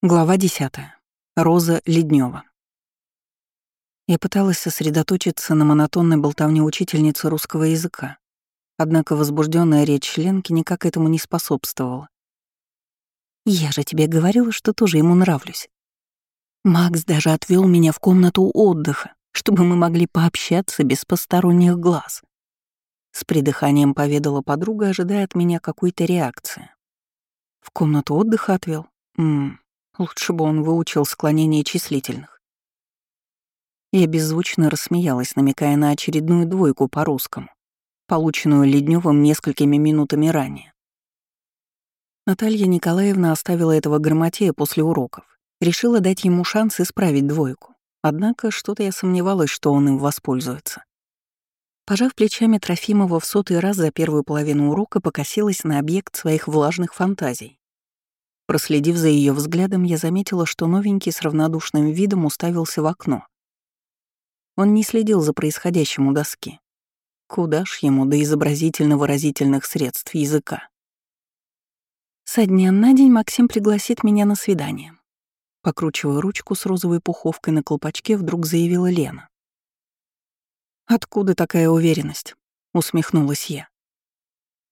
Глава 10. Роза Леднева. Я пыталась сосредоточиться на монотонной болтовне учительницы русского языка, однако возбужденная речь Ленки никак этому не способствовала. «Я же тебе говорила, что тоже ему нравлюсь. Макс даже отвел меня в комнату отдыха, чтобы мы могли пообщаться без посторонних глаз». С придыханием поведала подруга, ожидая от меня какой-то реакции. «В комнату отдыха отвел? Ммм, Лучше бы он выучил склонение числительных. Я беззвучно рассмеялась, намекая на очередную двойку по-русскому, полученную Ледневым несколькими минутами ранее. Наталья Николаевна оставила этого грамотея после уроков. Решила дать ему шанс исправить двойку. Однако что-то я сомневалась, что он им воспользуется. Пожав плечами Трофимова в сотый раз за первую половину урока покосилась на объект своих влажных фантазий. Проследив за ее взглядом, я заметила, что новенький с равнодушным видом уставился в окно. Он не следил за происходящим у доски. Куда ж ему до изобразительно-выразительных средств языка? Со дня на день Максим пригласит меня на свидание. Покручивая ручку с розовой пуховкой на колпачке, вдруг заявила Лена. «Откуда такая уверенность?» — усмехнулась я.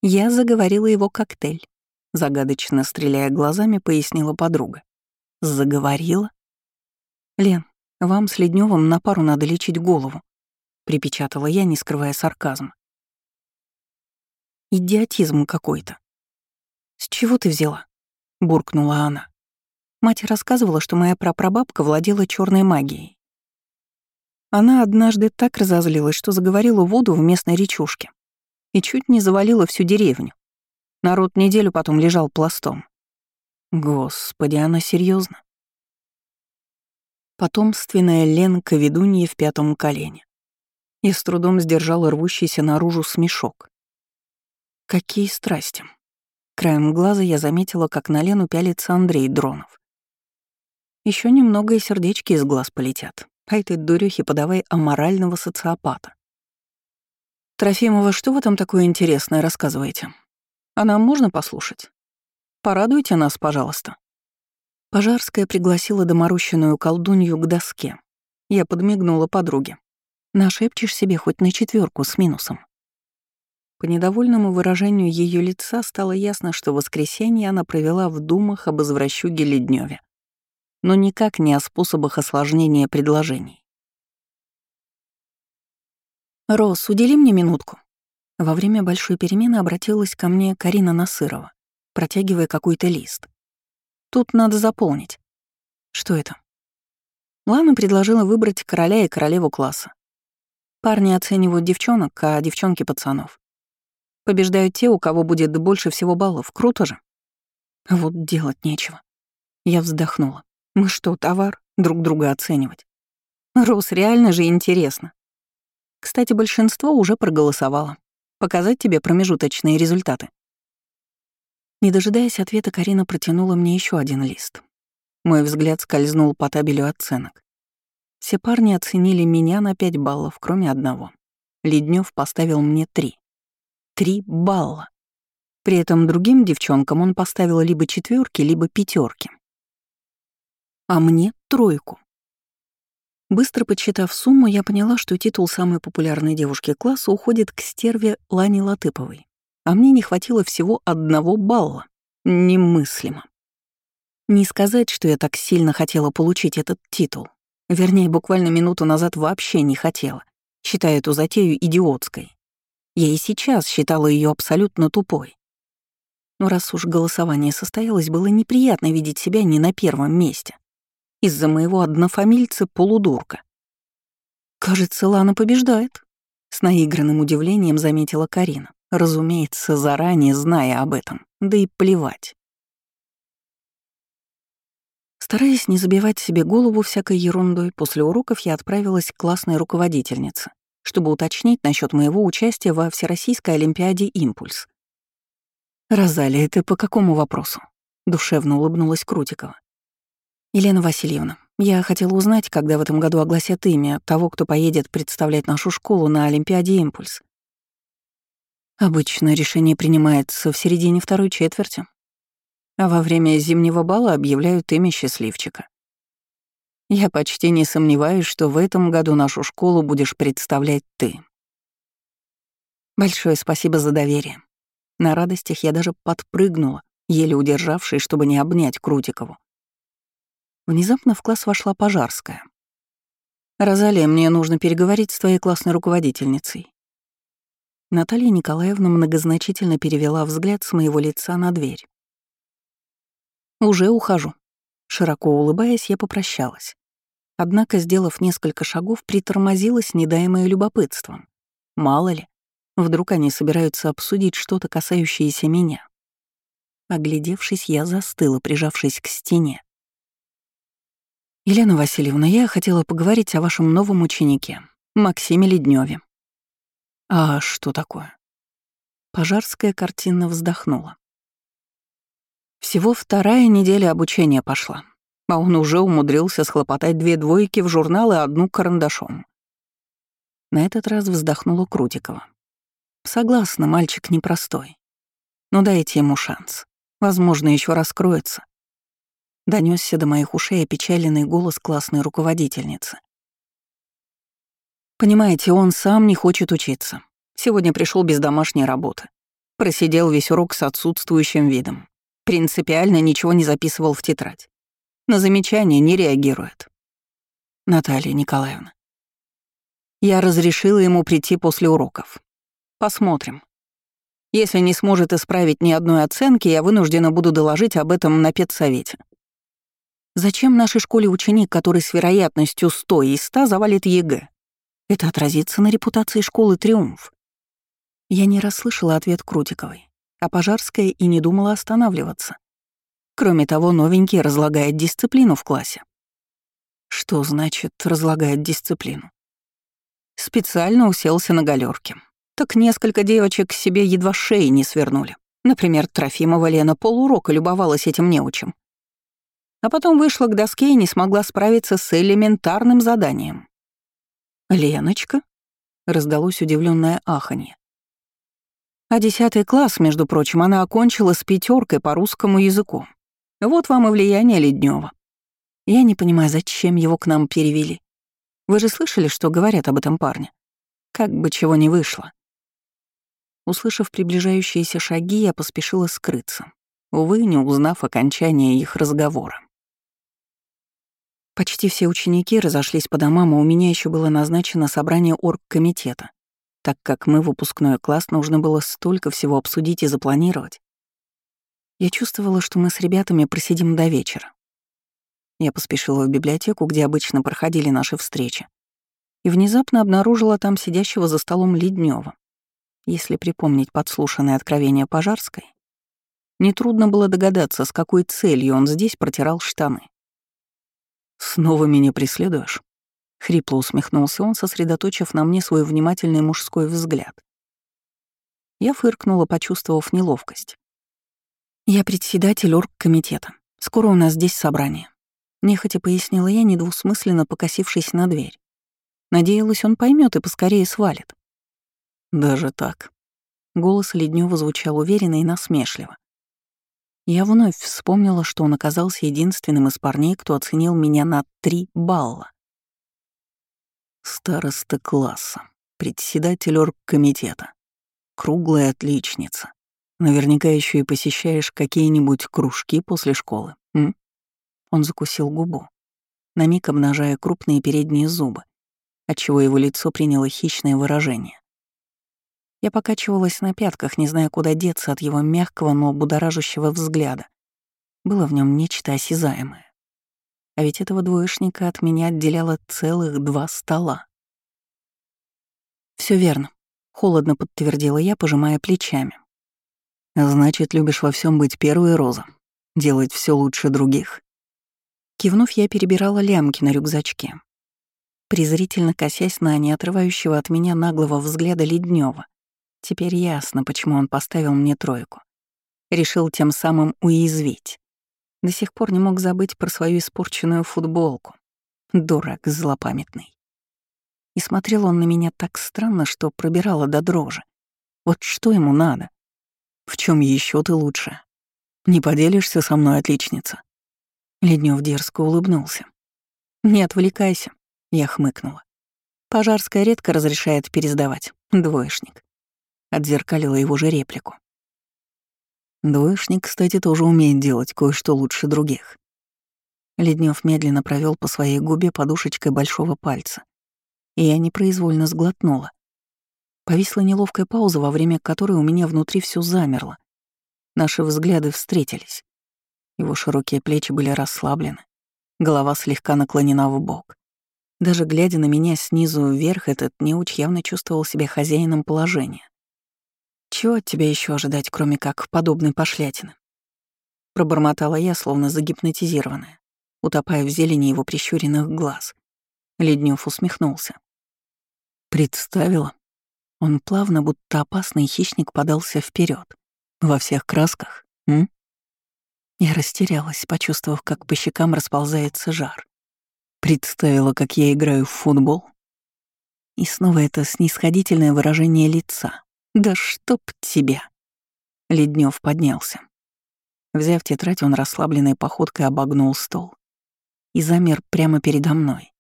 Я заговорила его коктейль. Загадочно стреляя глазами, пояснила подруга. Заговорила? «Лен, вам с Ледневым на пару надо лечить голову», — припечатала я, не скрывая сарказма. «Идиотизм какой-то». «С чего ты взяла?» — буркнула она. Мать рассказывала, что моя прапрабабка владела черной магией. Она однажды так разозлилась, что заговорила воду в местной речушке и чуть не завалила всю деревню. Народ неделю потом лежал пластом. Господи, она серьезно? Потомственная Ленка ведунья в пятом колене. И с трудом сдержала рвущийся наружу смешок. Какие страсти. Краем глаза я заметила, как на Лену пялится Андрей Дронов. Еще немного и сердечки из глаз полетят. А этой дурюхе подавай аморального социопата. Трофимова, что вы там такое интересное рассказываете? А нам можно послушать? Порадуйте нас, пожалуйста». Пожарская пригласила доморощенную колдунью к доске. Я подмигнула подруге. «Нашепчешь себе хоть на четверку с минусом». По недовольному выражению ее лица стало ясно, что воскресенье она провела в думах об извращуге Ледневе, но никак не о способах осложнения предложений. «Рос, удели мне минутку», во время большой перемены обратилась ко мне Карина Насырова, протягивая какой-то лист. «Тут надо заполнить». «Что это?» Лана предложила выбрать короля и королеву класса. Парни оценивают девчонок, а девчонки — пацанов. Побеждают те, у кого будет больше всего баллов. Круто же. Вот делать нечего. Я вздохнула. Мы что, товар? Друг друга оценивать. Рос, реально же интересно. Кстати, большинство уже проголосовало. Показать тебе промежуточные результаты?» Не дожидаясь ответа, Карина протянула мне еще один лист. Мой взгляд скользнул по табелю оценок. Все парни оценили меня на 5 баллов, кроме одного. Леднев поставил мне 3. Три балла. При этом другим девчонкам он поставил либо четверки, либо пятерки. А мне — тройку. Быстро подсчитав сумму, я поняла, что титул самой популярной девушки класса уходит к стерве Лане Латыповой, а мне не хватило всего одного балла. Немыслимо. Не сказать, что я так сильно хотела получить этот титул. Вернее, буквально минуту назад вообще не хотела, считая эту затею идиотской. Я и сейчас считала ее абсолютно тупой. Но раз уж голосование состоялось, было неприятно видеть себя не на первом месте из-за моего однофамильца-полудурка. «Кажется, Лана побеждает», — с наигранным удивлением заметила Карина, разумеется, заранее зная об этом, да и плевать. Стараясь не забивать себе голову всякой ерундой, после уроков я отправилась к классной руководительнице, чтобы уточнить насчет моего участия во Всероссийской Олимпиаде «Импульс». «Розалия, ты по какому вопросу?» — душевно улыбнулась Крутикова. «Елена Васильевна, я хотела узнать, когда в этом году огласят имя того, кто поедет представлять нашу школу на Олимпиаде «Импульс». Обычно решение принимается в середине второй четверти. а во время зимнего бала объявляют имя счастливчика. Я почти не сомневаюсь, что в этом году нашу школу будешь представлять ты. Большое спасибо за доверие. На радостях я даже подпрыгнула, еле удержавшись, чтобы не обнять Крутикову. Внезапно в класс вошла Пожарская. «Розалия, мне нужно переговорить с твоей классной руководительницей». Наталья Николаевна многозначительно перевела взгляд с моего лица на дверь. «Уже ухожу». Широко улыбаясь, я попрощалась. Однако, сделав несколько шагов, притормозилась, недаемое любопытством. Мало ли, вдруг они собираются обсудить что-то, касающееся меня. Оглядевшись, я застыла, прижавшись к стене. «Елена Васильевна, я хотела поговорить о вашем новом ученике, Максиме Ледневе. «А что такое?» Пожарская картина вздохнула. Всего вторая неделя обучения пошла, а он уже умудрился схлопотать две двойки в журнал и одну карандашом. На этот раз вздохнула Крутикова. Согласна, мальчик непростой. Но дайте ему шанс. Возможно, еще раскроется. Донесся до моих ушей опечаленный голос классной руководительницы. Понимаете, он сам не хочет учиться. Сегодня пришел без домашней работы. Просидел весь урок с отсутствующим видом. Принципиально ничего не записывал в тетрадь. На замечания не реагирует. Наталья Николаевна. Я разрешила ему прийти после уроков. Посмотрим. Если не сможет исправить ни одной оценки, я вынуждена буду доложить об этом на педсовете. Зачем нашей школе ученик, который с вероятностью 100 из 100 завалит ЕГЭ? Это отразится на репутации школы «Триумф». Я не расслышала ответ Крутиковой а Пожарская и не думала останавливаться. Кроме того, новенький разлагает дисциплину в классе. Что значит «разлагает дисциплину»? Специально уселся на галерке. Так несколько девочек себе едва шеи не свернули. Например, Трофимова Лена полурока любовалась этим неучем. А потом вышла к доске и не смогла справиться с элементарным заданием. «Леночка?» — раздалось удивленное аханье. А десятый класс, между прочим, она окончила с пятеркой по русскому языку. Вот вам и влияние Леднева. Я не понимаю, зачем его к нам перевели. Вы же слышали, что говорят об этом парне? Как бы чего не вышло. Услышав приближающиеся шаги, я поспешила скрыться, увы, не узнав окончания их разговора. Почти все ученики разошлись по домам, а у меня еще было назначено собрание оргкомитета, так как мы, выпускной класс, нужно было столько всего обсудить и запланировать. Я чувствовала, что мы с ребятами просидим до вечера. Я поспешила в библиотеку, где обычно проходили наши встречи, и внезапно обнаружила там сидящего за столом Леднева. Если припомнить подслушанное откровение Пожарской, нетрудно было догадаться, с какой целью он здесь протирал штаны. «Снова меня преследуешь?» Хрипло усмехнулся он, сосредоточив на мне свой внимательный мужской взгляд. Я фыркнула, почувствовав неловкость. «Я председатель оргкомитета. Скоро у нас здесь собрание». Нехотя пояснила я, недвусмысленно покосившись на дверь. Надеялась, он поймет и поскорее свалит. «Даже так». Голос Леднева звучал уверенно и насмешливо. Я вновь вспомнила, что он оказался единственным из парней, кто оценил меня на три балла. Староста класса, председатель оргкомитета, круглая отличница. Наверняка еще и посещаешь какие-нибудь кружки после школы, м? Он закусил губу, на миг обнажая крупные передние зубы, отчего его лицо приняло хищное выражение. Я покачивалась на пятках, не зная, куда деться от его мягкого, но будоражащего взгляда. Было в нем нечто осязаемое. А ведь этого двоечника от меня отделяло целых два стола. Все верно, холодно подтвердила я, пожимая плечами. Значит, любишь во всем быть первой роза, делать все лучше других. Кивнув, я перебирала лямки на рюкзачке, презрительно косясь на неотрывающего от меня наглого взгляда Леднева. Теперь ясно, почему он поставил мне тройку. Решил тем самым уязвить. До сих пор не мог забыть про свою испорченную футболку. Дурак злопамятный. И смотрел он на меня так странно, что пробирало до дрожи. Вот что ему надо? В чем еще ты лучше? «Не поделишься со мной, отличница?» Леднев дерзко улыбнулся. «Не отвлекайся», — я хмыкнула. «Пожарская редко разрешает пересдавать. Двоечник». Отзеркалила его же реплику. Двоечник, кстати, тоже умеет делать кое-что лучше других. Леднев медленно провел по своей губе подушечкой большого пальца, и я непроизвольно сглотнула. Повисла неловкая пауза, во время которой у меня внутри все замерло. Наши взгляды встретились. Его широкие плечи были расслаблены, голова слегка наклонена в бок. Даже глядя на меня снизу вверх, этот неуч явно чувствовал себя хозяином положения. Чего от тебя еще ожидать, кроме как подобной пошлятины? Пробормотала я, словно загипнотизированная, утопая в зелени его прищуренных глаз. Леднев усмехнулся. Представила. Он плавно, будто опасный хищник, подался вперед. Во всех красках, м? Я растерялась, почувствовав, как по щекам расползается жар. Представила, как я играю в футбол. И снова это снисходительное выражение лица. «Да чтоб тебя!» Леднев поднялся. Взяв тетрадь, он расслабленной походкой обогнул стол и замер прямо передо мной.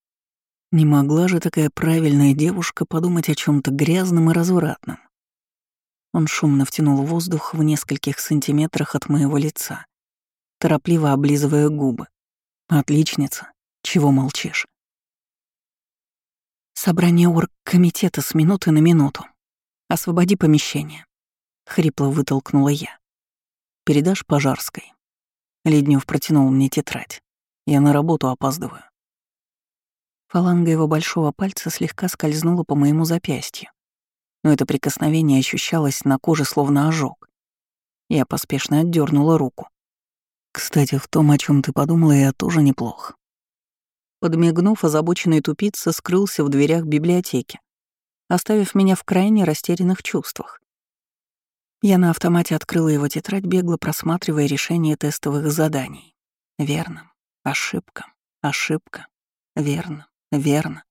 Не могла же такая правильная девушка подумать о чем то грязном и развратном. Он шумно втянул воздух в нескольких сантиметрах от моего лица торопливо облизывая губы. «Отличница. Чего молчишь?» «Собрание оргкомитета с минуты на минуту. Освободи помещение», — хрипло вытолкнула я. «Передашь Пожарской?» Леднев протянул мне тетрадь. «Я на работу опаздываю». Фаланга его большого пальца слегка скользнула по моему запястью, но это прикосновение ощущалось на коже словно ожог. Я поспешно отдернула руку. Кстати, в том, о чем ты подумала, я тоже неплох. Подмигнув, озабоченный тупица скрылся в дверях библиотеки, оставив меня в крайне растерянных чувствах. Я на автомате открыла его тетрадь, бегло просматривая решение тестовых заданий. Верно. Ошибка. Ошибка. Верно. Верно.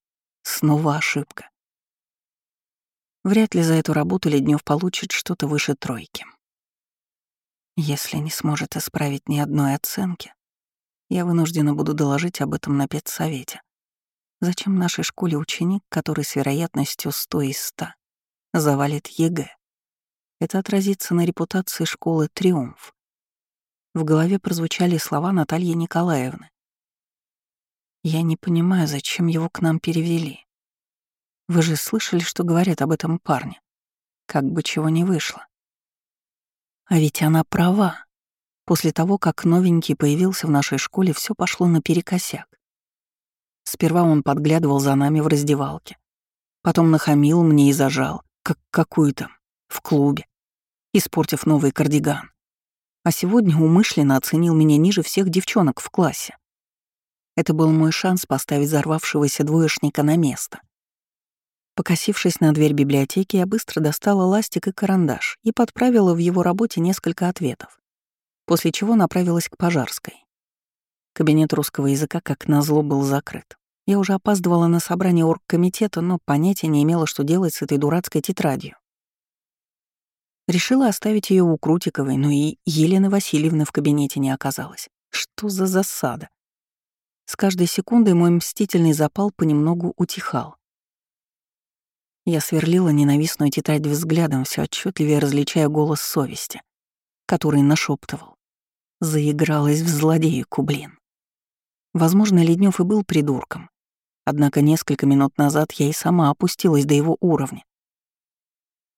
Снова ошибка. Вряд ли за эту работу Леднев получит что-то выше тройки. Если не сможет исправить ни одной оценки, я вынуждена буду доложить об этом на педсовете. Зачем нашей школе ученик, который с вероятностью 100 из 100 завалит ЕГЭ? Это отразится на репутации школы «Триумф». В голове прозвучали слова Натальи Николаевны. «Я не понимаю, зачем его к нам перевели. Вы же слышали, что говорят об этом парне? Как бы чего не вышло. А ведь она права. После того, как новенький появился в нашей школе, все пошло наперекосяк. Сперва он подглядывал за нами в раздевалке. Потом нахамил мне и зажал, как какую-то, в клубе, испортив новый кардиган. А сегодня умышленно оценил меня ниже всех девчонок в классе. Это был мой шанс поставить взорвавшегося двоечника на место. Покосившись на дверь библиотеки, я быстро достала ластик и карандаш и подправила в его работе несколько ответов, после чего направилась к Пожарской. Кабинет русского языка, как назло, был закрыт. Я уже опаздывала на собрание оргкомитета, но понятия не имела, что делать с этой дурацкой тетрадью. Решила оставить ее у Крутиковой, но и Елены Васильевны в кабинете не оказалось. Что за засада? С каждой секундой мой мстительный запал понемногу утихал. Я сверлила ненавистную тетрадь взглядом, все отчетливее различая голос совести, который нашептывал. Заигралась в злодейку, блин. Возможно, Леднев и был придурком. Однако несколько минут назад я и сама опустилась до его уровня.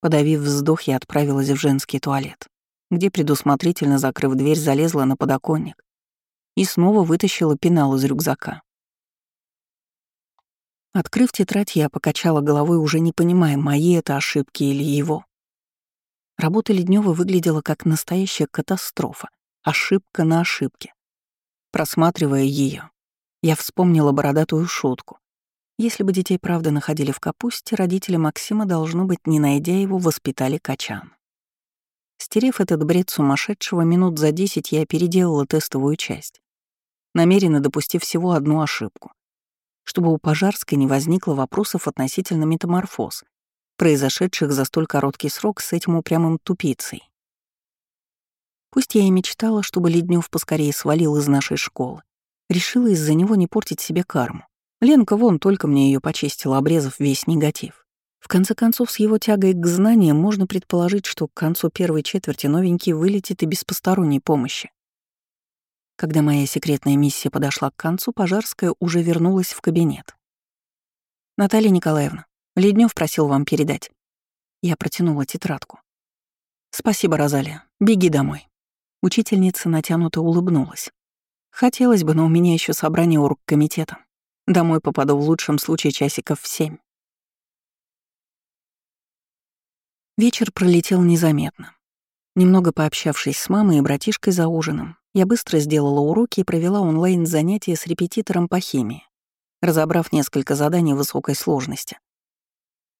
Подавив вздох, я отправилась в женский туалет, где, предусмотрительно закрыв дверь, залезла на подоконник и снова вытащила пенал из рюкзака. Открыв тетрадь, я покачала головой, уже не понимая, мои это ошибки или его. Работа Леднева выглядела как настоящая катастрофа, ошибка на ошибке. Просматривая ее, я вспомнила бородатую шутку. Если бы детей правда находили в капусте, родители Максима, должно быть, не найдя его, воспитали качан. Стерев этот бред сумасшедшего, минут за десять я переделала тестовую часть, намеренно допустив всего одну ошибку чтобы у Пожарской не возникло вопросов относительно метаморфоз, произошедших за столь короткий срок с этим упрямым тупицей. Пусть я и мечтала, чтобы Леднев поскорее свалил из нашей школы. Решила из-за него не портить себе карму. Ленка вон только мне ее почистила, обрезав весь негатив. В конце концов, с его тягой к знаниям можно предположить, что к концу первой четверти новенький вылетит и без посторонней помощи. Когда моя секретная миссия подошла к концу, Пожарская уже вернулась в кабинет. «Наталья Николаевна, Леднев просил вам передать». Я протянула тетрадку. «Спасибо, Розалия. Беги домой». Учительница натянуто улыбнулась. «Хотелось бы, но у меня еще собрание оргкомитета. Домой попаду в лучшем случае часиков в семь». Вечер пролетел незаметно. Немного пообщавшись с мамой и братишкой за ужином, я быстро сделала уроки и провела онлайн-занятия с репетитором по химии, разобрав несколько заданий высокой сложности.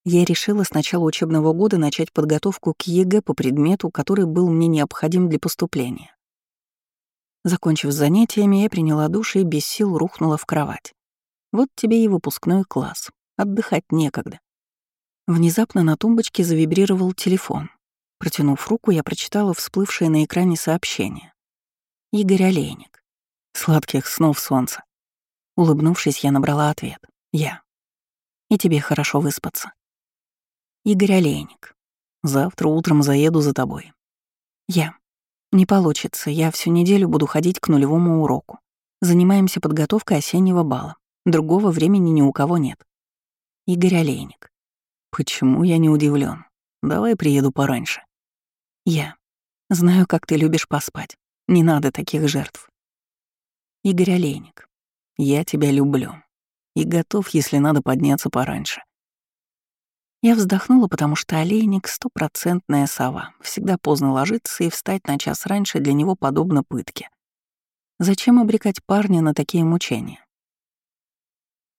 Я решила с начала учебного года начать подготовку к ЕГЭ по предмету, который был мне необходим для поступления. Закончив с занятиями, я приняла душ и без сил рухнула в кровать. Вот тебе и выпускной класс. Отдыхать некогда. Внезапно на тумбочке завибрировал телефон. Протянув руку, я прочитала всплывшее на экране сообщение. Игорь Олейник. Сладких снов солнца. Улыбнувшись, я набрала ответ. Я. И тебе хорошо выспаться. Игорь Олейник. Завтра утром заеду за тобой. Я. Не получится, я всю неделю буду ходить к нулевому уроку. Занимаемся подготовкой осеннего бала. Другого времени ни у кого нет. Игорь Олейник. Почему я не удивлен? Давай приеду пораньше. Я. Знаю, как ты любишь поспать. Не надо таких жертв. Игорь Олейник. Я тебя люблю. И готов, если надо, подняться пораньше. Я вздохнула, потому что олейник — стопроцентная сова. Всегда поздно ложиться и встать на час раньше для него подобно пытке. Зачем обрекать парня на такие мучения?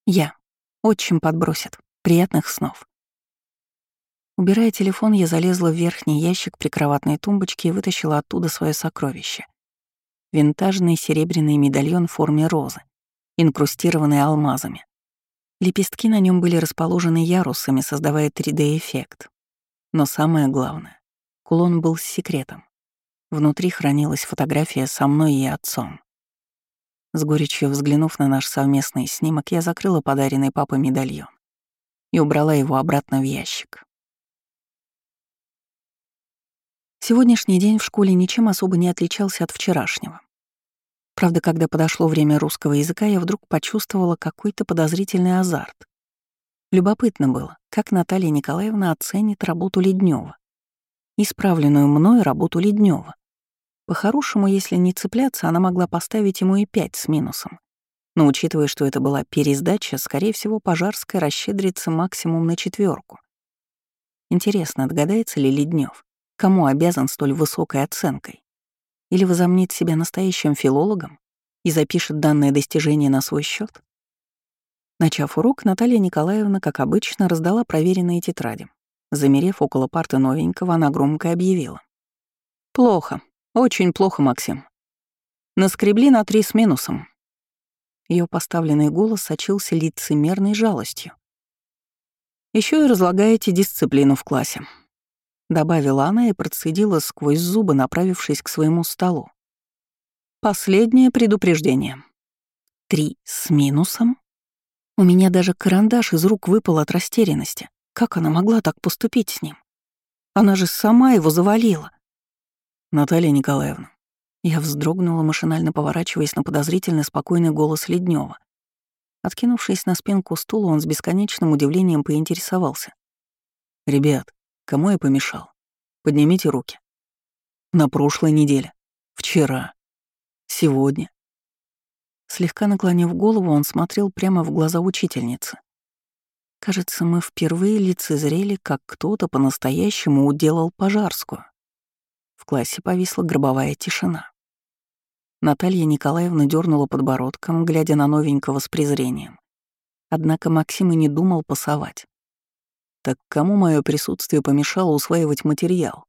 Я. Очень подбросит. Приятных снов. Убирая телефон, я залезла в верхний ящик прикроватной тумбочки и вытащила оттуда свое сокровище. Винтажный серебряный медальон в форме розы, инкрустированный алмазами. Лепестки на нем были расположены ярусами, создавая 3D-эффект. Но самое главное, кулон был с секретом. Внутри хранилась фотография со мной и отцом. С горечью взглянув на наш совместный снимок, я закрыла подаренный папой медальон и убрала его обратно в ящик. Сегодняшний день в школе ничем особо не отличался от вчерашнего. Правда, когда подошло время русского языка, я вдруг почувствовала какой-то подозрительный азарт. Любопытно было, как Наталья Николаевна оценит работу Леднева. Исправленную мной работу Леднева. По-хорошему, если не цепляться, она могла поставить ему и пять с минусом. Но учитывая, что это была пересдача, скорее всего, Пожарская расщедрится максимум на четверку. Интересно, догадается ли Леднев, кому обязан столь высокой оценкой? Или возомнит себя настоящим филологом и запишет данное достижение на свой счет? Начав урок, Наталья Николаевна, как обычно, раздала проверенные тетради. Замерев около парты новенького, она громко объявила. «Плохо. Очень плохо, Максим. Наскребли на три с минусом». Ее поставленный голос сочился лицемерной жалостью. Еще и разлагаете дисциплину в классе. Добавила она и процедила сквозь зубы, направившись к своему столу. Последнее предупреждение. Три с минусом? У меня даже карандаш из рук выпал от растерянности. Как она могла так поступить с ним? Она же сама его завалила. Наталья Николаевна. Я вздрогнула, машинально поворачиваясь на подозрительно спокойный голос Леднева. Откинувшись на спинку стула, он с бесконечным удивлением поинтересовался. «Ребят, Кому я помешал? Поднимите руки. На прошлой неделе. Вчера. Сегодня. Слегка наклонив голову, он смотрел прямо в глаза учительницы. Кажется, мы впервые лицезрели, как кто-то по-настоящему уделал пожарскую. В классе повисла гробовая тишина. Наталья Николаевна дернула подбородком, глядя на новенького с презрением. Однако Максим и не думал пасовать. Так кому мое присутствие помешало усваивать материал?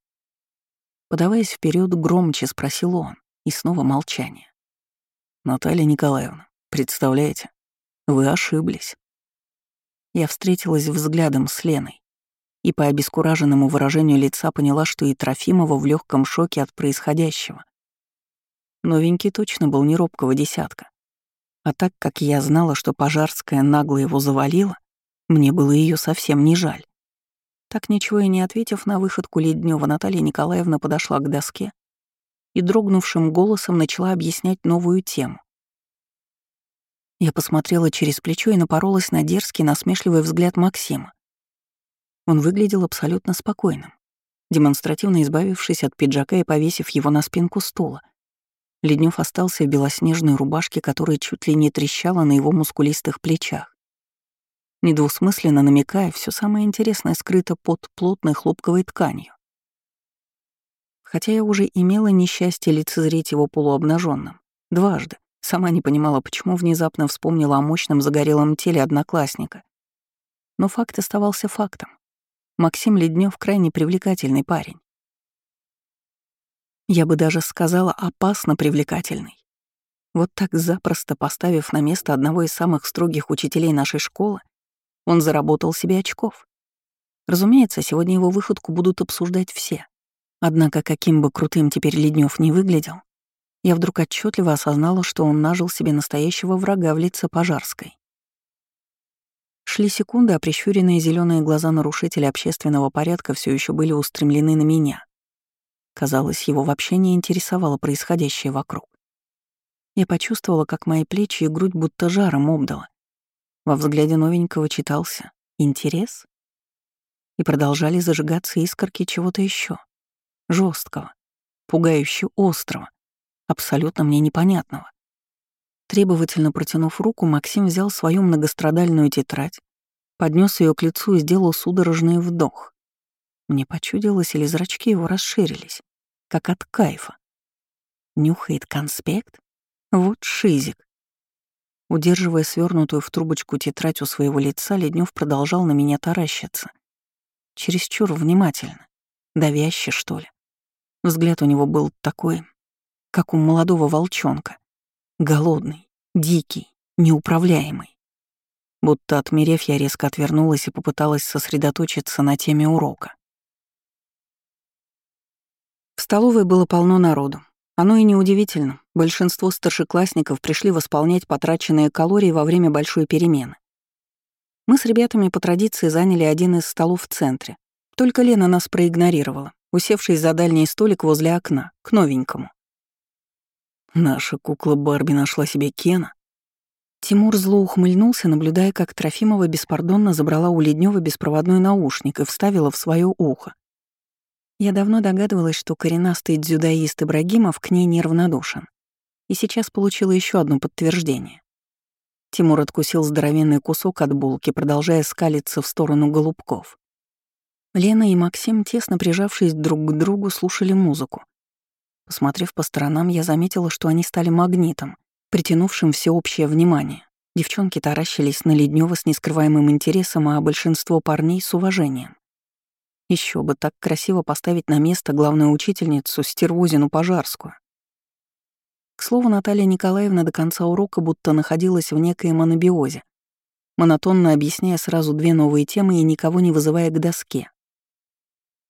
Подаваясь вперед, громче спросил он, и снова молчание. Наталья Николаевна, представляете, вы ошиблись. Я встретилась взглядом с Леной и по обескураженному выражению лица поняла, что и Трофимова в легком шоке от происходящего. Новенький точно был не робкого десятка. А так как я знала, что Пожарская нагло его завалила, мне было ее совсем не жаль. Так ничего и не ответив на выходку Леднева, Наталья Николаевна подошла к доске и дрогнувшим голосом начала объяснять новую тему. Я посмотрела через плечо и напоролась на дерзкий, насмешливый взгляд Максима. Он выглядел абсолютно спокойным, демонстративно избавившись от пиджака и повесив его на спинку стула. Леднев остался в белоснежной рубашке, которая чуть ли не трещала на его мускулистых плечах. Недвусмысленно намекая, все самое интересное скрыто под плотной хлопковой тканью. Хотя я уже имела несчастье лицезреть его полуобнаженным. Дважды. Сама не понимала, почему внезапно вспомнила о мощном загорелом теле одноклассника. Но факт оставался фактом. Максим Леднев крайне привлекательный парень. Я бы даже сказала, опасно привлекательный. Вот так запросто поставив на место одного из самых строгих учителей нашей школы, он заработал себе очков. Разумеется, сегодня его выходку будут обсуждать все. Однако, каким бы крутым теперь Леднев не выглядел, я вдруг отчетливо осознала, что он нажил себе настоящего врага в лице Пожарской. Шли секунды, а прищуренные зеленые глаза нарушителя общественного порядка все еще были устремлены на меня. Казалось, его вообще не интересовало происходящее вокруг. Я почувствовала, как мои плечи и грудь будто жаром обдала. Во взгляде новенького читался интерес, и продолжали зажигаться искорки чего-то еще жесткого, пугающе острого, абсолютно мне непонятного. Требовательно протянув руку, Максим взял свою многострадальную тетрадь, поднес ее к лицу и сделал судорожный вдох. Мне почудилось, или зрачки его расширились, как от кайфа. Нюхает конспект? Вот шизик. Удерживая свернутую в трубочку тетрадь у своего лица, Леднев продолжал на меня таращиться. Чересчур внимательно. Давяще, что ли. Взгляд у него был такой, как у молодого волчонка. Голодный, дикий, неуправляемый. Будто отмерев, я резко отвернулась и попыталась сосредоточиться на теме урока. В столовой было полно народу. Оно и неудивительно. Большинство старшеклассников пришли восполнять потраченные калории во время большой перемены. Мы с ребятами по традиции заняли один из столов в центре. Только Лена нас проигнорировала усевшись за дальний столик возле окна, к новенькому. Наша кукла Барби нашла себе Кена. Тимур зло ухмыльнулся, наблюдая, как Трофимова беспардонно забрала у Леднева беспроводной наушник и вставила в свое ухо. Я давно догадывалась, что коренастый дзюдоист Ибрагимов к ней неравнодушен. И сейчас получила еще одно подтверждение. Тимур откусил здоровенный кусок от булки, продолжая скалиться в сторону голубков. Лена и Максим, тесно прижавшись друг к другу, слушали музыку. Посмотрев по сторонам, я заметила, что они стали магнитом, притянувшим всеобщее внимание. Девчонки таращились на Леднева с нескрываемым интересом, а большинство парней — с уважением. Еще бы так красиво поставить на место главную учительницу Стервозину Пожарскую. К слову, Наталья Николаевна до конца урока будто находилась в некоем анабиозе, монотонно объясняя сразу две новые темы и никого не вызывая к доске.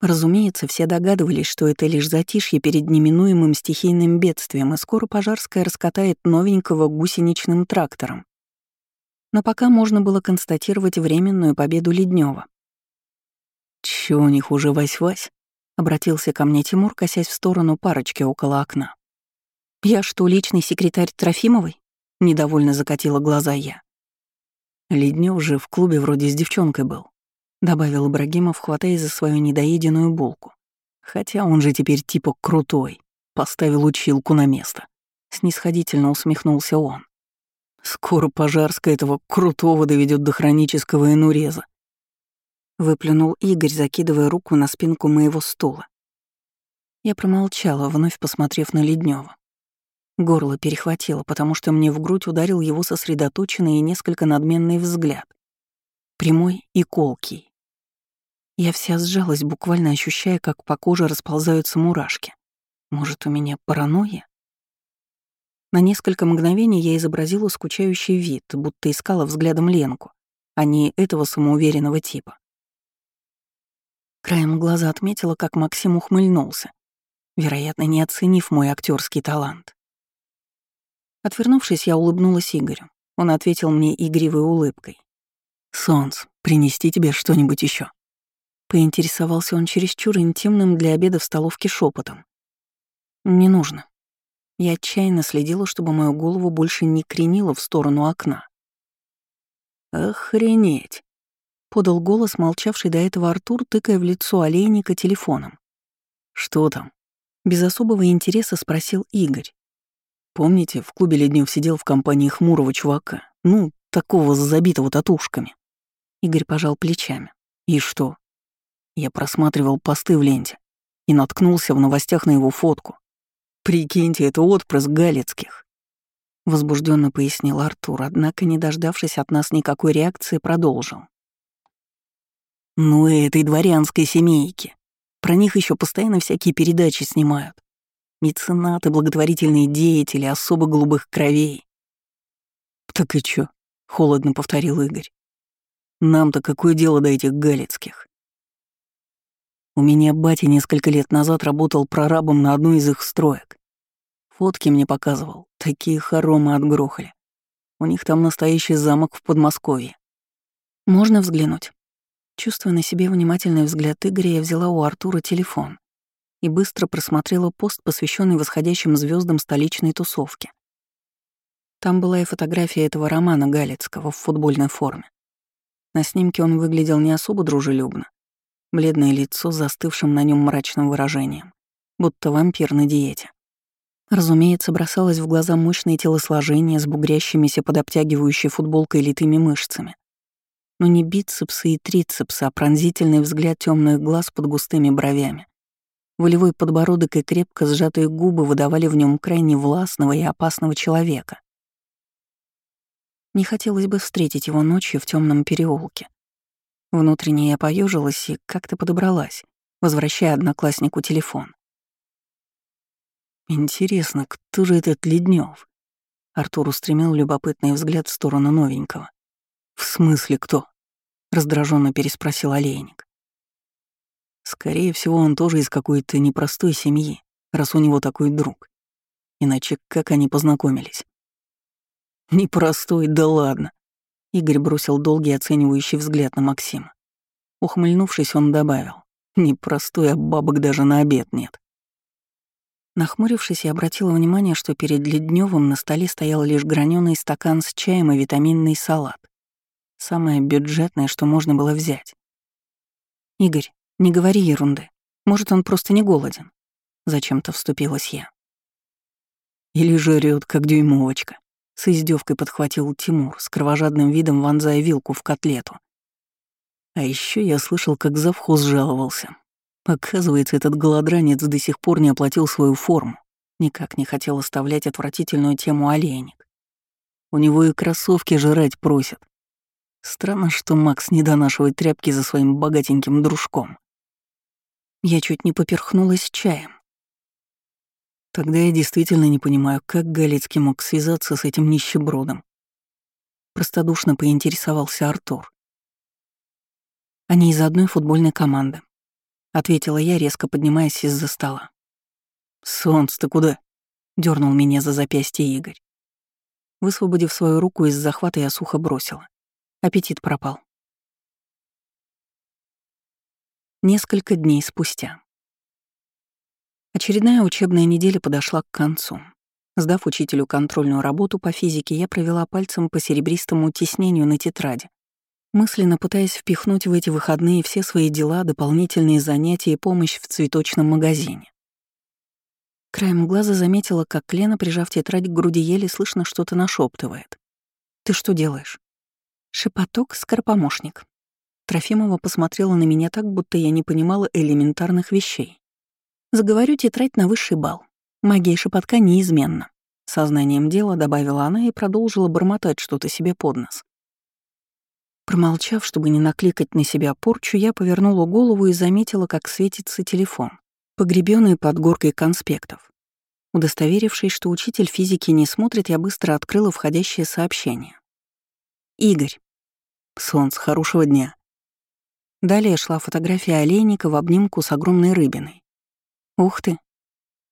Разумеется, все догадывались, что это лишь затишье перед неминуемым стихийным бедствием, и скоро Пожарская раскатает новенького гусеничным трактором. Но пока можно было констатировать временную победу Леднева. «Чё у них уже вась-вась?» — обратился ко мне Тимур, косясь в сторону парочки около окна. «Я что, личный секретарь Трофимовой?» — недовольно закатила глаза я. Леднев же в клубе вроде с девчонкой был. — добавил Ибрагимов, хватаясь за свою недоеденную булку. «Хотя он же теперь типа крутой. Поставил училку на место». Снисходительно усмехнулся он. «Скоро Пожарская этого крутого доведет до хронического инуреза». Выплюнул Игорь, закидывая руку на спинку моего стула. Я промолчала, вновь посмотрев на Леднева. Горло перехватило, потому что мне в грудь ударил его сосредоточенный и несколько надменный взгляд. Прямой и колкий. Я вся сжалась, буквально ощущая, как по коже расползаются мурашки. Может, у меня паранойя? На несколько мгновений я изобразила скучающий вид, будто искала взглядом Ленку, а не этого самоуверенного типа. Краем глаза отметила, как Максим ухмыльнулся, вероятно, не оценив мой актерский талант. Отвернувшись, я улыбнулась Игорю. Он ответил мне игривой улыбкой. «Солнц, принести тебе что-нибудь еще? Поинтересовался он чересчур интимным для обеда в столовке шепотом. «Не нужно». Я отчаянно следила, чтобы мою голову больше не кренило в сторону окна. «Охренеть!» — подал голос, молчавший до этого Артур, тыкая в лицо олейника телефоном. «Что там?» — без особого интереса спросил Игорь. Помните, в клубе Леднев сидел в компании хмурого чувака? Ну, такого забитого татушками. Игорь пожал плечами. И что? Я просматривал посты в ленте и наткнулся в новостях на его фотку. Прикиньте, это отпрыск Галицких. Возбужденно пояснил Артур, однако, не дождавшись от нас никакой реакции, продолжил. Ну и этой дворянской семейки. Про них еще постоянно всякие передачи снимают. Меценаты, благотворительные деятели, особо голубых кровей. «Так и чё?» — холодно повторил Игорь. «Нам-то какое дело до этих галицких?» У меня батя несколько лет назад работал прорабом на одной из их строек. Фотки мне показывал, такие хоромы отгрохали. У них там настоящий замок в Подмосковье. Можно взглянуть? Чувствуя на себе внимательный взгляд Игоря, я взяла у Артура телефон и быстро просмотрела пост, посвященный восходящим звездам столичной тусовки. Там была и фотография этого Романа Галицкого в футбольной форме. На снимке он выглядел не особо дружелюбно. Бледное лицо с застывшим на нем мрачным выражением, будто вампир на диете. Разумеется, бросалось в глаза мощное телосложение с бугрящимися под обтягивающей футболкой литыми мышцами. Но не бицепсы и трицепсы, а пронзительный взгляд темных глаз под густыми бровями. Волевой подбородок и крепко сжатые губы выдавали в нем крайне властного и опасного человека. Не хотелось бы встретить его ночью в темном переулке. Внутренне я поежилась и как-то подобралась, возвращая однокласснику телефон. Интересно, кто же этот Леднев? Артур устремил любопытный взгляд в сторону новенького. В смысле кто? раздраженно переспросил Олейник. Скорее всего, он тоже из какой-то непростой семьи, раз у него такой друг. Иначе как они познакомились? Непростой, да ладно. Игорь бросил долгий оценивающий взгляд на Максима. Ухмыльнувшись, он добавил. Непростой, а бабок даже на обед нет. Нахмурившись, я обратила внимание, что перед Ледневым на столе стоял лишь граненый стакан с чаем и витаминный салат. Самое бюджетное, что можно было взять. «Игорь, не говори ерунды. Может, он просто не голоден. Зачем-то вступилась я. Или жрет, как дюймовочка. С издевкой подхватил Тимур, с кровожадным видом вонзая вилку в котлету. А еще я слышал, как завхоз жаловался. Оказывается, этот голодранец до сих пор не оплатил свою форму. Никак не хотел оставлять отвратительную тему олейник. У него и кроссовки жрать просят. Странно, что Макс не донашивает тряпки за своим богатеньким дружком. Я чуть не поперхнулась чаем. Тогда я действительно не понимаю, как Галицкий мог связаться с этим нищебродом. Простодушно поинтересовался Артур. Они из одной футбольной команды. Ответила я, резко поднимаясь из-за стола. «Солнце, ты куда?» — дернул меня за запястье Игорь. Высвободив свою руку из захвата, я сухо бросила. Аппетит пропал. Несколько дней спустя. Очередная учебная неделя подошла к концу. Сдав учителю контрольную работу по физике, я провела пальцем по серебристому тиснению на тетради, мысленно пытаясь впихнуть в эти выходные все свои дела, дополнительные занятия и помощь в цветочном магазине. Краем глаза заметила, как Лена, прижав тетрадь к груди, еле слышно что-то нашептывает. «Ты что делаешь?» «Шепоток, скоропомощник», Трофимова посмотрела на меня так, будто я не понимала элементарных вещей. «Заговорю тетрадь на высший бал. Магия шепотка неизменна». Сознанием дела добавила она и продолжила бормотать что-то себе под нос. Промолчав, чтобы не накликать на себя порчу, я повернула голову и заметила, как светится телефон, погребенный под горкой конспектов. Удостоверившись, что учитель физики не смотрит, я быстро открыла входящее сообщение. «Игорь. Солнце, хорошего дня. Далее шла фотография олейника в обнимку с огромной рыбиной. «Ух ты!»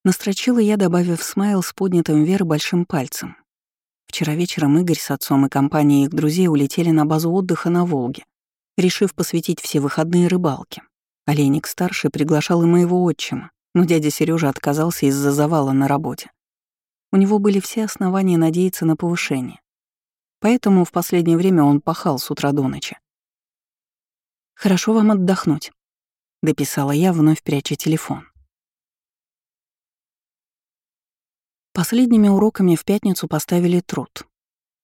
Настрочила я, добавив смайл с поднятым вверх большим пальцем. Вчера вечером Игорь с отцом и компанией их друзей улетели на базу отдыха на Волге, решив посвятить все выходные рыбалке. Олейник-старший приглашал и моего отчима, но дядя Сережа отказался из-за завала на работе. У него были все основания надеяться на повышение. Поэтому в последнее время он пахал с утра до ночи. «Хорошо вам отдохнуть», — дописала я, вновь пряча телефон. Последними уроками в пятницу поставили труд,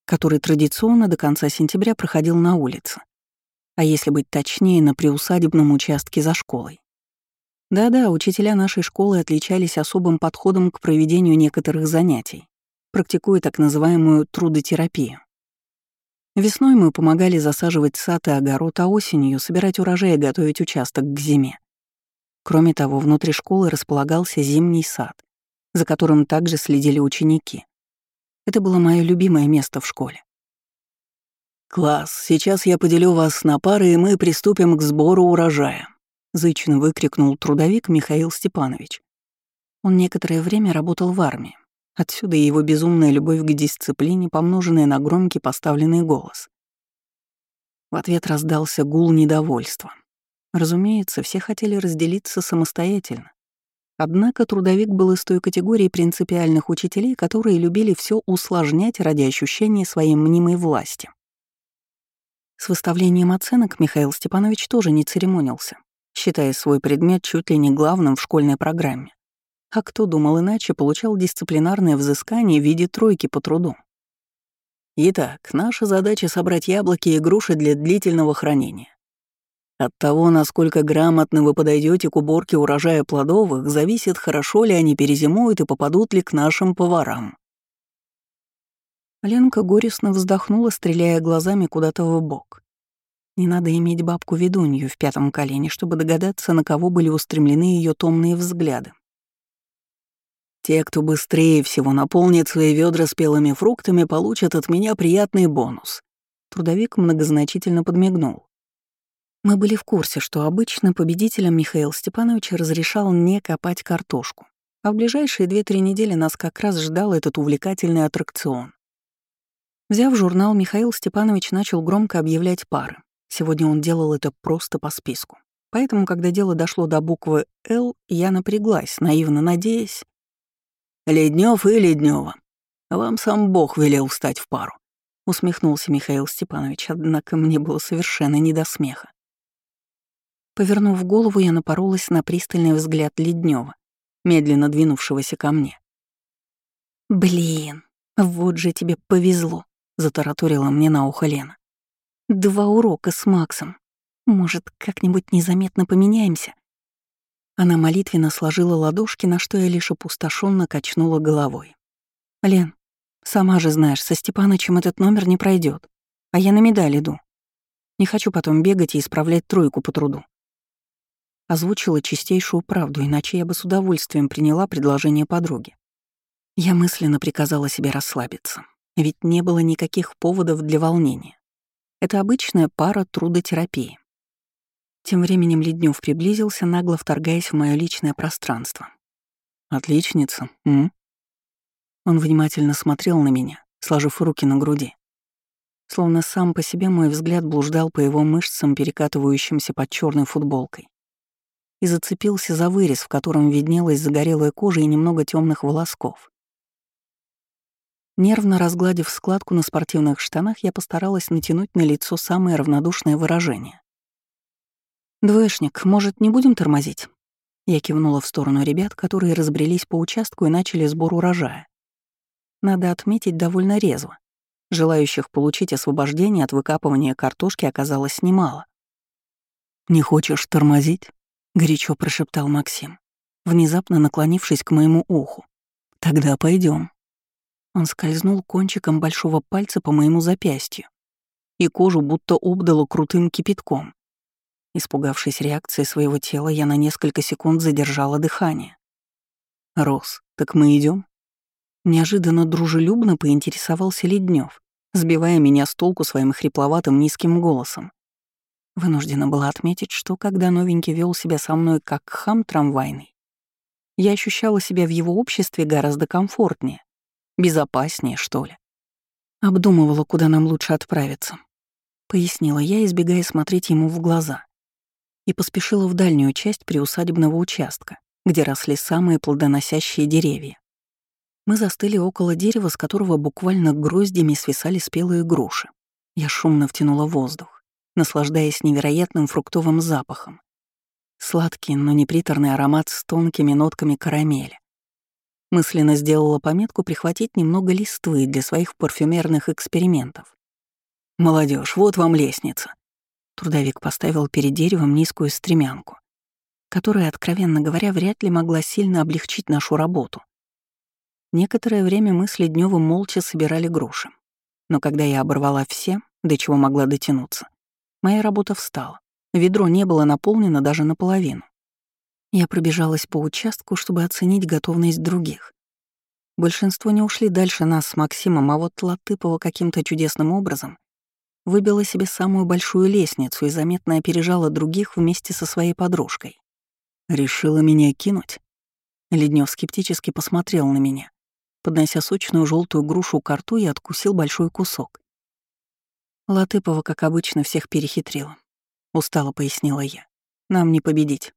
который традиционно до конца сентября проходил на улице, а если быть точнее, на приусадебном участке за школой. Да-да, учителя нашей школы отличались особым подходом к проведению некоторых занятий, практикуя так называемую трудотерапию. Весной мы помогали засаживать сад и огород, а осенью собирать урожай и готовить участок к зиме. Кроме того, внутри школы располагался зимний сад, за которым также следили ученики. Это было мое любимое место в школе. «Класс, сейчас я поделю вас на пары, и мы приступим к сбору урожая», — зычно выкрикнул трудовик Михаил Степанович. Он некоторое время работал в армии. Отсюда и его безумная любовь к дисциплине, помноженная на громкий поставленный голос. В ответ раздался гул недовольства. Разумеется, все хотели разделиться самостоятельно. Однако трудовик был из той категории принципиальных учителей, которые любили все усложнять ради ощущения своей мнимой власти. С выставлением оценок Михаил Степанович тоже не церемонился считая свой предмет чуть ли не главным в школьной программе. А кто думал иначе, получал дисциплинарное взыскание в виде тройки по труду. Итак, наша задача — собрать яблоки и груши для длительного хранения. От того, насколько грамотно вы подойдете к уборке урожая плодовых, зависит, хорошо ли они перезимуют и попадут ли к нашим поварам. Ленка горестно вздохнула, стреляя глазами куда-то в бок. Не надо иметь бабку-ведунью в пятом колене, чтобы догадаться, на кого были устремлены ее томные взгляды. Те, кто быстрее всего наполнит свои ведра спелыми фруктами, получат от меня приятный бонус. Трудовик многозначительно подмигнул. Мы были в курсе, что обычно победителям Михаил Степанович разрешал не копать картошку, а в ближайшие две-три недели нас как раз ждал этот увлекательный аттракцион. Взяв журнал, Михаил Степанович начал громко объявлять пары. Сегодня он делал это просто по списку. Поэтому, когда дело дошло до буквы «Л», я напряглась, наивно надеясь. «Леднёв и Леднёва. Вам сам Бог велел встать в пару», — усмехнулся Михаил Степанович, однако мне было совершенно не до смеха. Повернув голову, я напоролась на пристальный взгляд Леднева, медленно двинувшегося ко мне. «Блин, вот же тебе повезло», — затараторила мне на ухо Лена. Два урока с Максом. Может, как-нибудь незаметно поменяемся?» Она молитвенно сложила ладошки, на что я лишь опустошенно качнула головой. «Лен, сама же знаешь, со Степанычем этот номер не пройдет, а я на медаль иду. Не хочу потом бегать и исправлять тройку по труду». Озвучила чистейшую правду, иначе я бы с удовольствием приняла предложение подруги. Я мысленно приказала себе расслабиться, ведь не было никаких поводов для волнения. Это обычная пара трудотерапии. Тем временем Леднев приблизился, нагло вторгаясь в мое личное пространство. «Отличница, м?» Он внимательно смотрел на меня, сложив руки на груди. Словно сам по себе мой взгляд блуждал по его мышцам, перекатывающимся под черной футболкой. И зацепился за вырез, в котором виднелась загорелая кожа и немного темных волосков. Нервно разгладив складку на спортивных штанах, я постаралась натянуть на лицо самое равнодушное выражение. «Двоечник, может, не будем тормозить?» Я кивнула в сторону ребят, которые разбрелись по участку и начали сбор урожая. Надо отметить довольно резво. Желающих получить освобождение от выкапывания картошки оказалось немало. «Не хочешь тормозить?» — горячо прошептал Максим, внезапно наклонившись к моему уху. «Тогда пойдем. Он скользнул кончиком большого пальца по моему запястью, и кожу будто обдало крутым кипятком. Испугавшись реакции своего тела, я на несколько секунд задержала дыхание. «Рос, так мы идем? Неожиданно дружелюбно поинтересовался Леднев, сбивая меня с толку своим хрипловатым низким голосом. Вынуждена была отметить, что когда новенький вел себя со мной как хам трамвайный, я ощущала себя в его обществе гораздо комфортнее, Безопаснее, что ли? Обдумывала, куда нам лучше отправиться. Пояснила я, избегая смотреть ему в глаза. И поспешила в дальнюю часть приусадебного участка, где росли самые плодоносящие деревья. Мы застыли около дерева, с которого буквально гроздями свисали спелые груши. Я шумно втянула воздух, наслаждаясь невероятным фруктовым запахом. Сладкий, но не приторный аромат с тонкими нотками карамели. Мысленно сделала пометку прихватить немного листвы для своих парфюмерных экспериментов. Молодежь, вот вам лестница. Трудовик поставил перед деревом низкую стремянку, которая, откровенно говоря, вряд ли могла сильно облегчить нашу работу. Некоторое время мы с Ледневым молча собирали груши. Но когда я оборвала все, до чего могла дотянуться, моя работа встала. Ведро не было наполнено даже наполовину. Я пробежалась по участку, чтобы оценить готовность других. Большинство не ушли дальше нас с Максимом, а вот Латыпова каким-то чудесным образом выбила себе самую большую лестницу и заметно опережала других вместе со своей подружкой. «Решила меня кинуть?» Леднев скептически посмотрел на меня, поднося сочную желтую грушу к рту и откусил большой кусок. Латыпова, как обычно, всех перехитрила. Устало пояснила я. Нам не победить.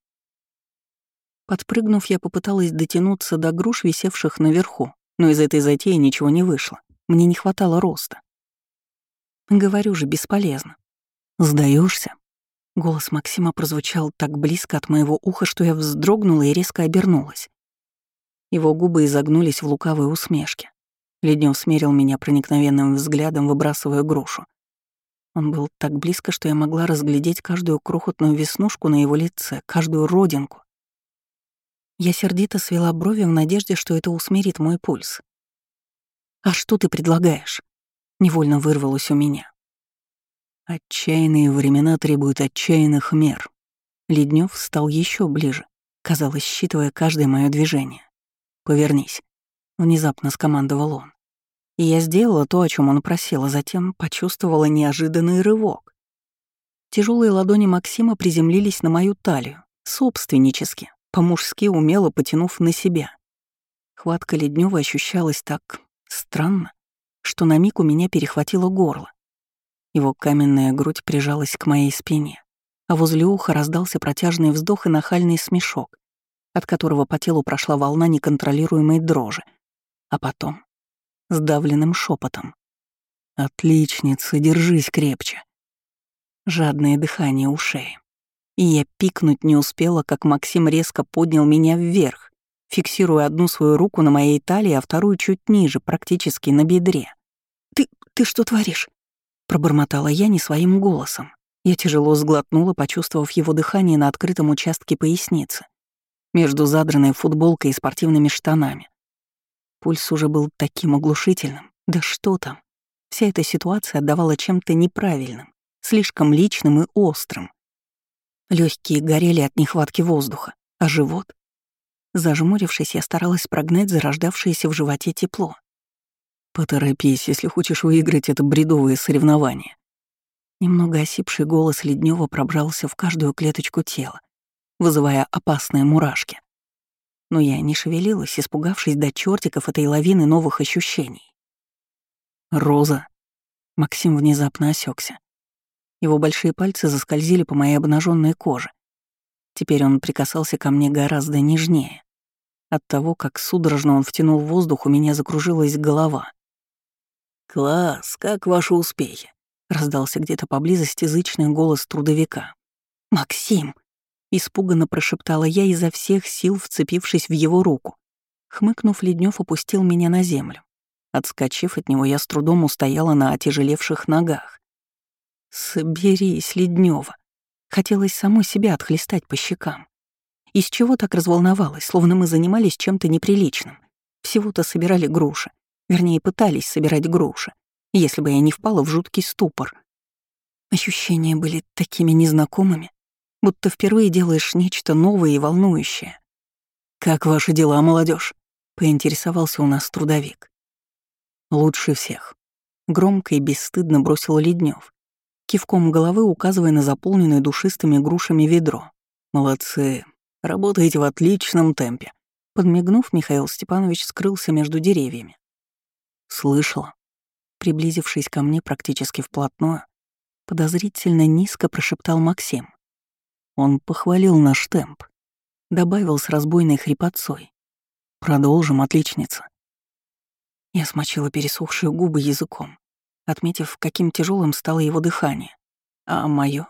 Подпрыгнув, я попыталась дотянуться до груш, висевших наверху, но из этой затеи ничего не вышло. Мне не хватало роста. Говорю же, бесполезно. Сдаешься? Голос Максима прозвучал так близко от моего уха, что я вздрогнула и резко обернулась. Его губы изогнулись в лукавой усмешке. Леднев смерил меня проникновенным взглядом, выбрасывая грушу. Он был так близко, что я могла разглядеть каждую крохотную веснушку на его лице, каждую родинку. Я сердито свела брови в надежде, что это усмирит мой пульс. «А что ты предлагаешь?» — невольно вырвалось у меня. Отчаянные времена требуют отчаянных мер. Леднев стал еще ближе, казалось, считывая каждое мое движение. «Повернись», — внезапно скомандовал он. И я сделала то, о чем он просил, а затем почувствовала неожиданный рывок. Тяжелые ладони Максима приземлились на мою талию, собственнически, по-мужски умело потянув на себя. Хватка Леднева ощущалась так странно, что на миг у меня перехватило горло. Его каменная грудь прижалась к моей спине, а возле уха раздался протяжный вздох и нахальный смешок, от которого по телу прошла волна неконтролируемой дрожи. А потом — сдавленным шепотом. «Отличница, держись крепче». Жадное дыхание у шеи. И я пикнуть не успела, как Максим резко поднял меня вверх, фиксируя одну свою руку на моей талии, а вторую чуть ниже, практически на бедре. «Ты... что творишь?» — пробормотала я не своим голосом. Я тяжело сглотнула, почувствовав его дыхание на открытом участке поясницы между задранной футболкой и спортивными штанами. Пульс уже был таким оглушительным. Да что там? Вся эта ситуация отдавала чем-то неправильным, слишком личным и острым. Легкие горели от нехватки воздуха, а живот... Зажмурившись, я старалась прогнать зарождавшееся в животе тепло. «Поторопись, если хочешь выиграть это бредовое соревнование». Немного осипший голос Леднева пробрался в каждую клеточку тела, вызывая опасные мурашки. Но я не шевелилась, испугавшись до чертиков этой лавины новых ощущений. «Роза!» Максим внезапно осекся. Его большие пальцы заскользили по моей обнаженной коже. Теперь он прикасался ко мне гораздо нежнее. От того, как судорожно он втянул воздух, у меня закружилась голова. «Класс, как ваши успехи?» — раздался где-то поблизости зычный голос трудовика. «Максим!» Испуганно прошептала я изо всех сил, вцепившись в его руку. Хмыкнув, Леднев опустил меня на землю. Отскочив от него, я с трудом устояла на отяжелевших ногах. «Соберись, Леднева. Хотелось самой себя отхлестать по щекам. Из чего так разволновалась, словно мы занимались чем-то неприличным. Всего-то собирали груши. Вернее, пытались собирать груши, если бы я не впала в жуткий ступор. Ощущения были такими незнакомыми, будто впервые делаешь нечто новое и волнующее. «Как ваши дела, молодежь? поинтересовался у нас трудовик. «Лучше всех». Громко и бесстыдно бросил Леднев, кивком головы указывая на заполненное душистыми грушами ведро. «Молодцы, работаете в отличном темпе». Подмигнув, Михаил Степанович скрылся между деревьями. «Слышала?» Приблизившись ко мне практически вплотную, подозрительно низко прошептал Максим. Он похвалил наш темп, добавил с разбойной хрипотцой. «Продолжим, отличница». Я смочила пересохшие губы языком, отметив, каким тяжелым стало его дыхание. А мое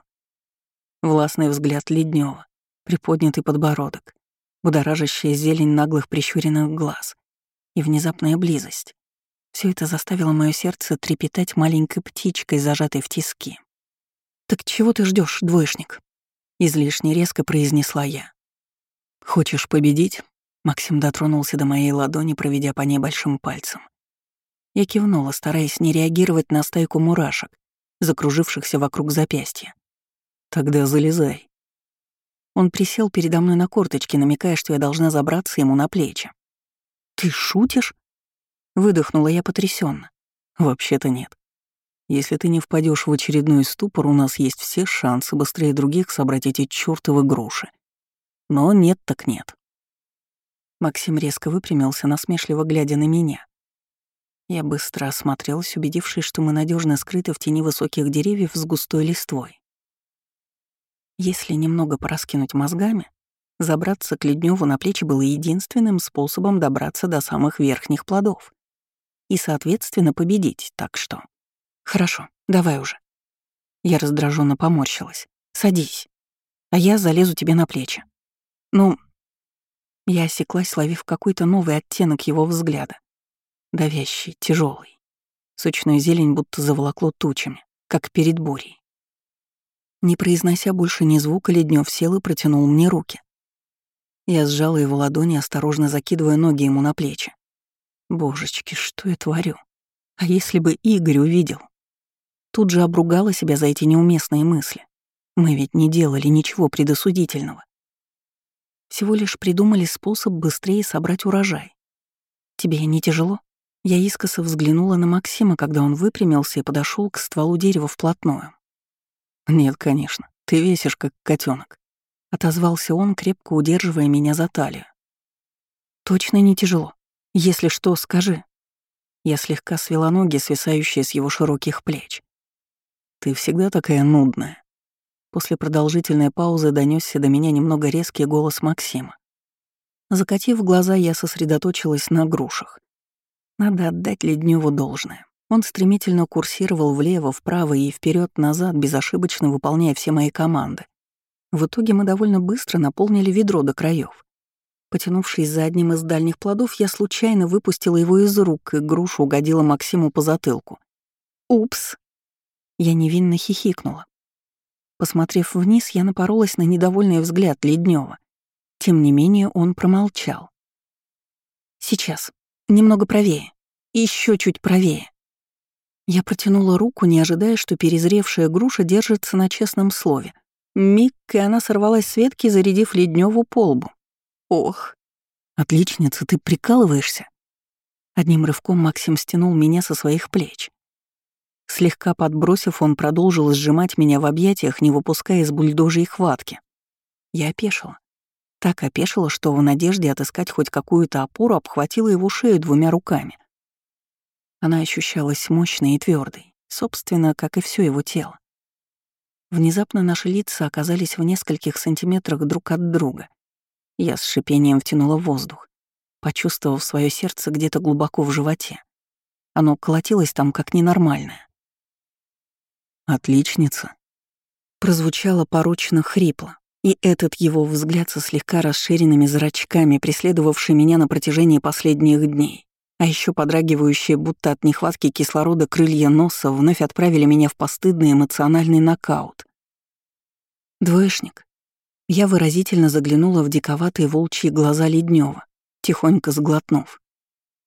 Властный взгляд Леднева, приподнятый подбородок, будоражащая зелень наглых прищуренных глаз и внезапная близость. Все это заставило мое сердце трепетать маленькой птичкой, зажатой в тиски. «Так чего ты ждешь, двоечник?» — излишне резко произнесла я. «Хочешь победить?» — Максим дотронулся до моей ладони, проведя по ней большим пальцем. Я кивнула, стараясь не реагировать на стайку мурашек, закружившихся вокруг запястья. «Тогда залезай». Он присел передо мной на корточки, намекая, что я должна забраться ему на плечи. «Ты шутишь?» Выдохнула я потрясенно. «Вообще-то нет. Если ты не впадешь в очередной ступор, у нас есть все шансы быстрее других собрать эти чёртовы груши. Но нет так нет». Максим резко выпрямился, насмешливо глядя на меня. Я быстро осмотрелась, убедившись, что мы надежно скрыты в тени высоких деревьев с густой листвой. Если немного пораскинуть мозгами, забраться к Ледневу на плечи было единственным способом добраться до самых верхних плодов. И, соответственно, победить, так что... Хорошо, давай уже. Я раздраженно поморщилась. Садись, а я залезу тебе на плечи. Ну... Я осеклась, ловив какой-то новый оттенок его взгляда давящий, тяжелый. Сочную зелень будто заволокло тучами, как перед бурей. Не произнося больше ни звука, Леднев сел и протянул мне руки. Я сжала его ладони, осторожно закидывая ноги ему на плечи. Божечки, что я творю? А если бы Игорь увидел? Тут же обругала себя за эти неуместные мысли. Мы ведь не делали ничего предосудительного. Всего лишь придумали способ быстрее собрать урожай. Тебе не тяжело? Я искоса взглянула на Максима, когда он выпрямился и подошел к стволу дерева вплотную. «Нет, конечно, ты весишь, как котенок, отозвался он, крепко удерживая меня за талию. «Точно не тяжело. Если что, скажи». Я слегка свела ноги, свисающие с его широких плеч. «Ты всегда такая нудная». После продолжительной паузы донесся до меня немного резкий голос Максима. Закатив глаза, я сосредоточилась на грушах. Надо отдать Ледневу должное. Он стремительно курсировал влево, вправо и вперед назад безошибочно выполняя все мои команды. В итоге мы довольно быстро наполнили ведро до краев. Потянувшись за одним из дальних плодов, я случайно выпустила его из рук, и груша угодила Максиму по затылку. «Упс!» Я невинно хихикнула. Посмотрев вниз, я напоролась на недовольный взгляд Леднева. Тем не менее, он промолчал. «Сейчас», Немного правее. Еще чуть правее. Я протянула руку, не ожидая, что перезревшая груша держится на честном слове. Миг, и она сорвалась с ветки, зарядив Ледневу полбу. Ох, отличница, ты прикалываешься? Одним рывком Максим стянул меня со своих плеч. Слегка подбросив, он продолжил сжимать меня в объятиях, не выпуская из бульдожьей хватки. Я опешила. Так опешила, что в надежде отыскать хоть какую-то опору обхватила его шею двумя руками. Она ощущалась мощной и твердой, собственно, как и все его тело. Внезапно наши лица оказались в нескольких сантиметрах друг от друга. Я с шипением втянула воздух, почувствовав свое сердце где-то глубоко в животе. Оно колотилось там как ненормальное. «Отличница», прозвучало порочно хрипло, и этот его взгляд со слегка расширенными зрачками, преследовавший меня на протяжении последних дней, а еще подрагивающие, будто от нехватки кислорода крылья носа, вновь отправили меня в постыдный эмоциональный нокаут. Двоечник. Я выразительно заглянула в диковатые волчьи глаза Леднева, тихонько сглотнув.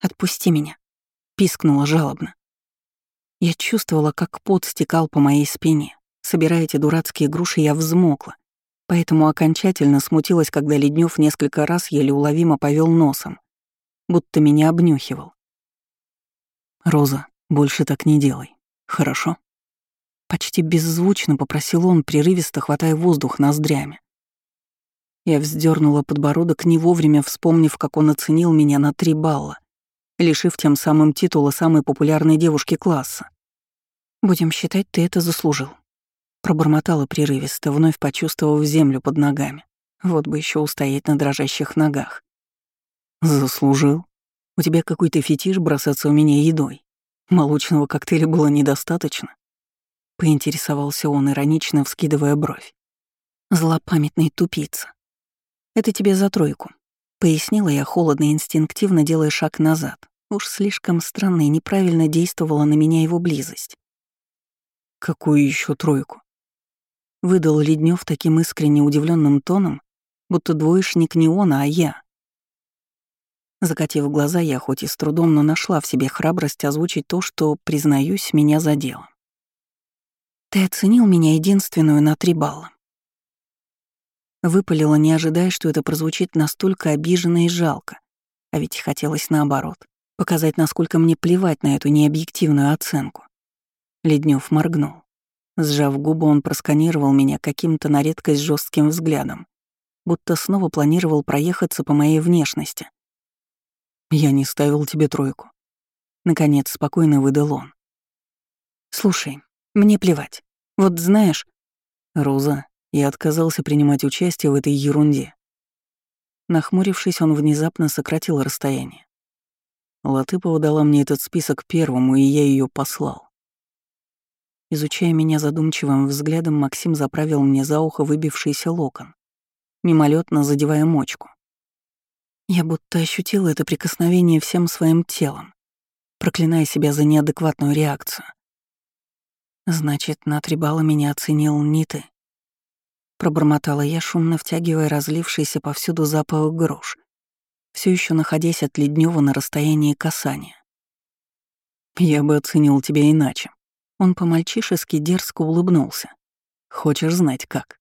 «Отпусти меня», — пискнула жалобно. Я чувствовала, как пот стекал по моей спине. Собирая эти дурацкие груши, я взмокла, Поэтому окончательно смутилась, когда Леднев несколько раз еле уловимо повел носом, будто меня обнюхивал. «Роза, больше так не делай, хорошо?» Почти беззвучно попросил он, прерывисто хватая воздух ноздрями. Я вздернула подбородок, не вовремя вспомнив, как он оценил меня на три балла, лишив тем самым титула самой популярной девушки класса. «Будем считать, ты это заслужил», — пробормотала прерывисто, вновь почувствовав землю под ногами. Вот бы еще устоять на дрожащих ногах. «Заслужил? У тебя какой-то фетиш бросаться у меня едой. Молочного коктейля было недостаточно?» Поинтересовался он, иронично вскидывая бровь. «Злопамятный тупица. Это тебе за тройку», — пояснила я холодно и инстинктивно, делая шаг назад. Уж слишком странно и неправильно действовала на меня его близость. «Какую еще тройку?» Выдал Леднев таким искренне удивленным тоном, будто двоечник не он, а я. Закатив глаза, я хоть и с трудом, но нашла в себе храбрость озвучить то, что, признаюсь, меня задело. «Ты оценил меня единственную на три балла». Выпалила, не ожидая, что это прозвучит настолько обиженно и жалко, а ведь хотелось наоборот показать, насколько мне плевать на эту необъективную оценку. Леднев моргнул. Сжав губы, он просканировал меня каким-то на редкость жестким взглядом, будто снова планировал проехаться по моей внешности. «Я не ставил тебе тройку». Наконец, спокойно выдал он. «Слушай, мне плевать. Вот знаешь...» «Роза, я отказался принимать участие в этой ерунде». Нахмурившись, он внезапно сократил расстояние. Латыпова дала мне этот список первому, и я ее послал. Изучая меня задумчивым взглядом, Максим заправил мне за ухо выбившийся локон, мимолетно задевая мочку. Я будто ощутила это прикосновение всем своим телом, проклиная себя за неадекватную реакцию. «Значит, на три балла меня оценил не ты», — пробормотала я, шумно втягивая разлившийся повсюду запах груш — все еще находясь от Леднева на расстоянии касания. «Я бы оценил тебя иначе». Он по-мальчишески дерзко улыбнулся. «Хочешь знать, как?»